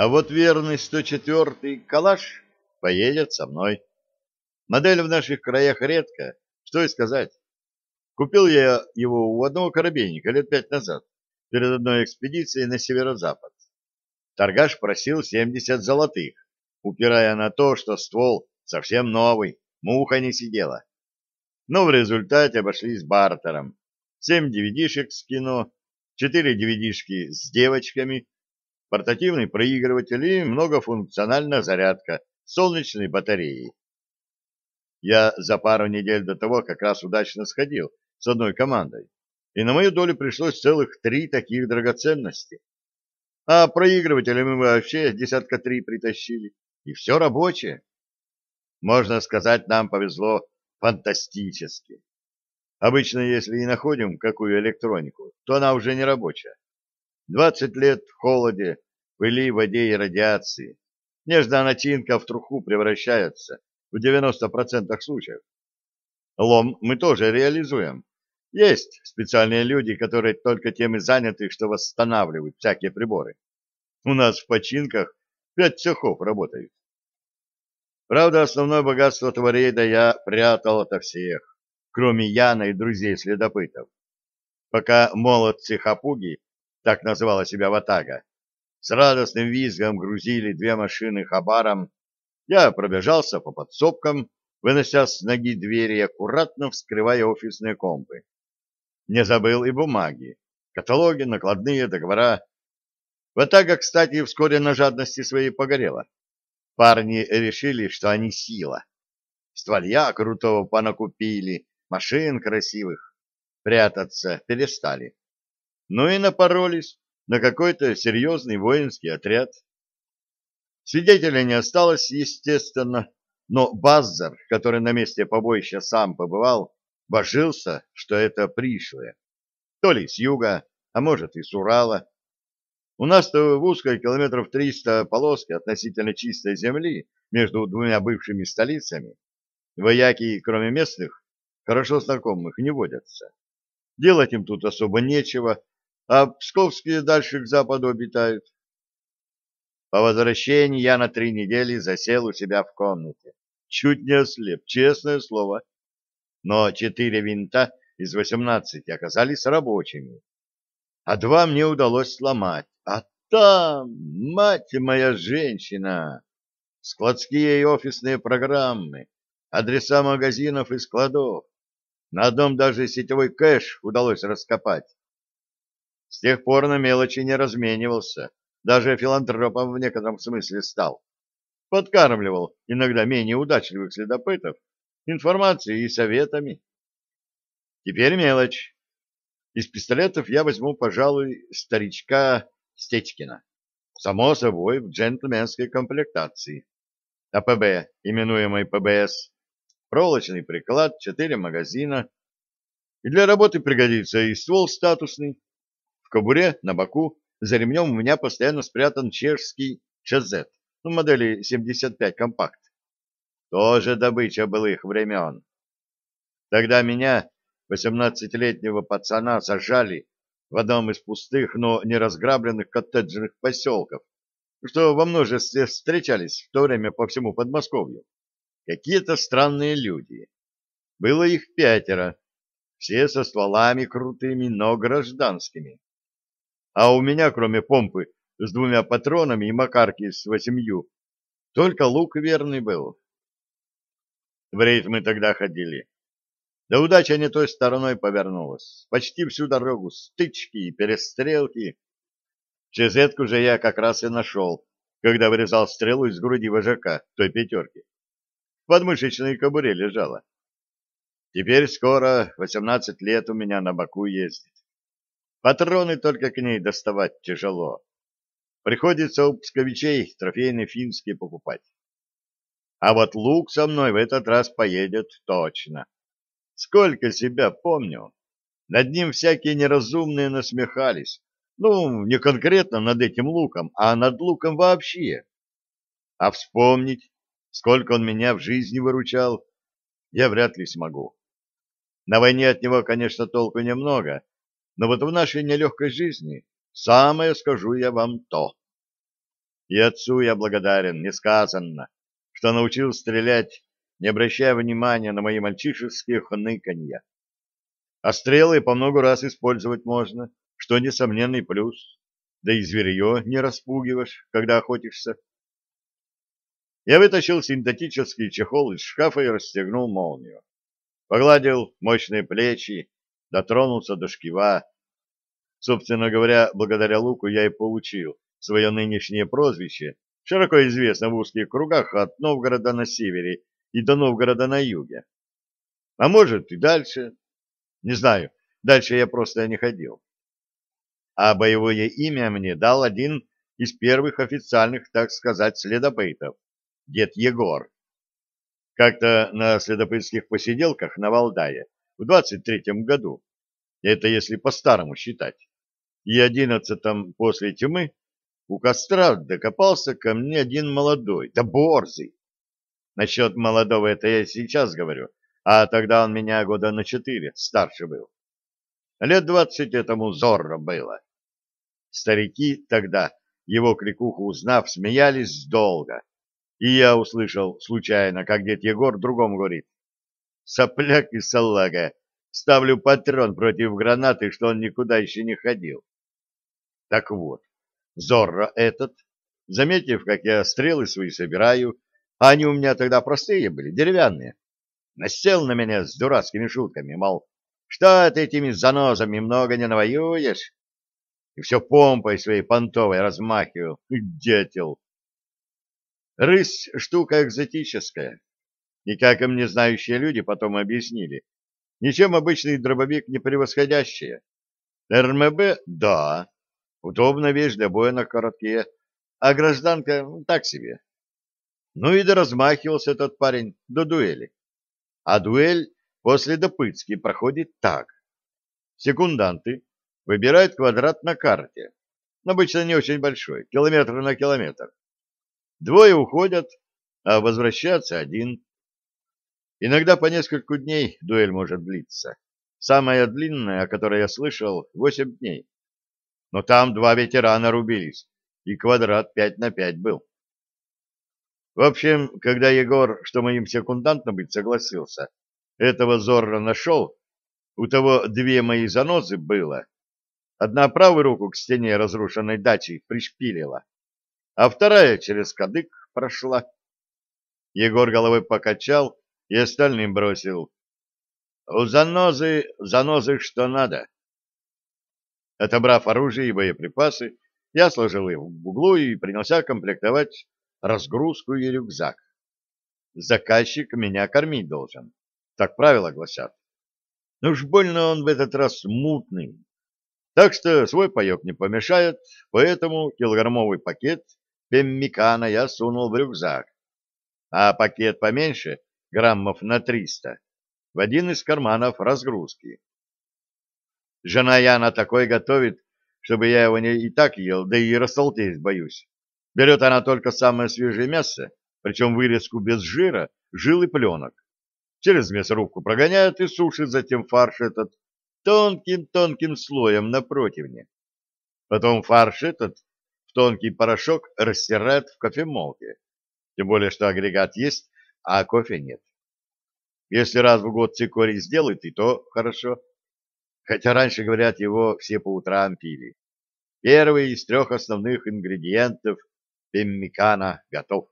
А вот верный 104-й калаш поедет со мной. Модель в наших краях редко, что и сказать. Купил я его у одного корабейника лет пять назад, перед одной экспедицией на северо-запад. Торгаш просил 70 золотых, упирая на то, что ствол совсем новый, муха не сидела. Но в результате обошлись бартером. Семь DVD-шек с кино, четыре DVD-шки с девочками, портативный проигрыватель и многофункциональная зарядка солнечной батареей. Я за пару недель до того как раз удачно сходил с одной командой, и на мою долю пришлось целых три таких драгоценности. А проигрыватели мы вообще десятка три притащили, и все рабочее. Можно сказать, нам повезло фантастически. Обычно, если и находим какую электронику, то она уже не рабочая. Двадцать лет в холоде, пыли, воде и радиации. Нежная начинка в труху превращается в 90% случаев. Лом мы тоже реализуем. Есть специальные люди, которые только тем и заняты, что восстанавливают всякие приборы. У нас в починках пять цехов работают. Правда, основное богатство Тварейда я прятал ото всех, кроме Яна и друзей-следопытов. Пока молодцы Хапуги, так называла себя Ватага, с радостным визгом грузили две машины хабаром, я пробежался по подсобкам, вынося с ноги двери и аккуратно вскрывая офисные компы. Не забыл и бумаги, каталоги, накладные, договора. Ватага, кстати, вскоре на жадности своей погорела. Парни решили, что они сила. Стволья крутого понакупили, машин красивых. Прятаться перестали. Ну и напоролись на какой-то серьезный воинский отряд. Свидетелей не осталось, естественно, но Баззар, который на месте побоища сам побывал, божился, что это пришлые. То ли с юга, а может и с Урала. У нас-то в узкой километров триста полоски относительно чистой земли между двумя бывшими столицами. Вояки, кроме местных, хорошо знакомых, не водятся. Делать им тут особо нечего, а псковские дальше к западу обитают. По возвращении я на три недели засел у себя в комнате. Чуть не ослеп, честное слово. Но четыре винта из восемнадцати оказались рабочими, а два мне удалось сломать. А там, мать моя женщина, складские и офисные программы, адреса магазинов и складов. На одном даже сетевой кэш удалось раскопать. С тех пор на мелочи не разменивался, даже филантропом в некотором смысле стал. Подкармливал иногда менее удачливых следопытов информацией и советами. Теперь мелочь. Из пистолетов я возьму, пожалуй, старичка Стечкина. Само собой, в джентльменской комплектации. АПБ, именуемый ПБС, проволочный приклад, четыре магазина. И для работы пригодится и ствол статусный. В кобуре, на боку, за ремнем у меня постоянно спрятан чешский ЧЗ, ну, модели 75 компакт. Тоже добыча былых времен. Тогда меня, 18-летнего пацана, сажали в одном из пустых, но не разграбленных коттеджных поселков, что во множестве встречались в то время по всему Подмосковью. Какие-то странные люди. Было их пятеро, все со стволами крутыми, но гражданскими. А у меня, кроме помпы с двумя патронами и макарки с восемью, только лук верный был. В рейд мы тогда ходили. Да удача не той стороной повернулась. Почти всю дорогу стычки и перестрелки. Чезетку же я как раз и нашел, когда вырезал стрелу из груди вожака той пятерки. В подмышечной кобуре лежала. Теперь скоро восемнадцать лет у меня на боку ездит. Патроны только к ней доставать тяжело. Приходится у псковичей трофейные финские покупать. А вот лук со мной в этот раз поедет точно. Сколько себя помню. Над ним всякие неразумные насмехались. Ну, не конкретно над этим луком, а над луком вообще. А вспомнить, сколько он меня в жизни выручал, я вряд ли смогу. На войне от него, конечно, толку немного, но вот в нашей нелегкой жизни самое, скажу я вам, то. И отцу я благодарен, несказанно, что научил стрелять, не обращая внимания на мои мальчишеские хныканья. А стрелы по много раз использовать можно, что несомненный плюс. Да и зверье не распугиваешь, когда охотишься. Я вытащил синтетический чехол из шкафа и расстегнул молнию. Погладил мощные плечи, дотронулся до шкива. Собственно говоря, благодаря луку я и получил свое нынешнее прозвище, широко известно в узких кругах от Новгорода на севере и до Новгорода на юге. А может и дальше. Не знаю, дальше я просто не ходил. А боевое имя мне дал один из первых официальных, так сказать, следопытов, дед Егор. Как-то на следопытских посиделках на Валдае в 23-м году, это если по-старому считать, и одиннадцатом после тьмы, у костра докопался ко мне один молодой, да борзый. Насчет молодого это я сейчас говорю, а тогда он меня года на четыре старше был. Лет двадцать этому зорро было. Старики тогда, его крикуху узнав, смеялись долго. И я услышал случайно, как дед Егор другому говорит. Сопляк и салага, ставлю патрон против гранаты, что он никуда еще не ходил. Так вот, Зорро этот, заметив, как я стрелы свои собираю, а они у меня тогда простые были, деревянные, насел на меня с дурацкими шутками, мол, что ты этими занозами много не навоюешь? И все помпой своей понтовой размахивал, дятел. Рысь — штука экзотическая, и, как им не знающие люди потом объяснили, ничем обычный дробовик не превосходящая. РМБ — да, удобная вещь для боя на короткие, а гражданка — так себе. Ну и доразмахивался этот парень до дуэли. А дуэль после допытки проходит так. Секунданты выбирают квадрат на карте, обычно не очень большой, километр на километр. Двое уходят, а возвращаться один. Иногда по несколько дней дуэль может длиться. Самая длинная, о которой я слышал, восемь дней. Но там два ветерана рубились, и квадрат пять на пять был. В общем, когда Егор, что моим секундантом быть согласился, этого Зорро нашел, у того две мои занозы было. Одна правую руку к стене разрушенной дачи пришпилила, а вторая через кадык прошла. Егор головой покачал и остальным бросил. У занозы, занозы что надо. Отобрав оружие и боеприпасы, я сложил их в углу и принялся комплектовать разгрузку и рюкзак. Заказчик меня кормить должен. Так правила гласят. Но уж больно он в этот раз мутный. Так что свой паек не помешает, поэтому килограммовый пакет пеммикана я сунул в рюкзак, а пакет поменьше, граммов на триста, в один из карманов разгрузки. Жена Яна такой готовит, чтобы я его не и так ел, да и рассолтеть боюсь. Берет она только самое свежее мясо, причем вырезку без жира, жил и пленок. Через мясорубку прогоняет и сушит затем фарш этот тонким-тонким слоем на противне. Потом фарш этот в тонкий порошок растирает в кофемолке. Тем более, что агрегат есть, а кофе нет. Если раз в год цикорий сделает, и то хорошо. Хотя раньше, говорят, его все по утрам пили. Первый из трех основных ингредиентов пеммикана готов.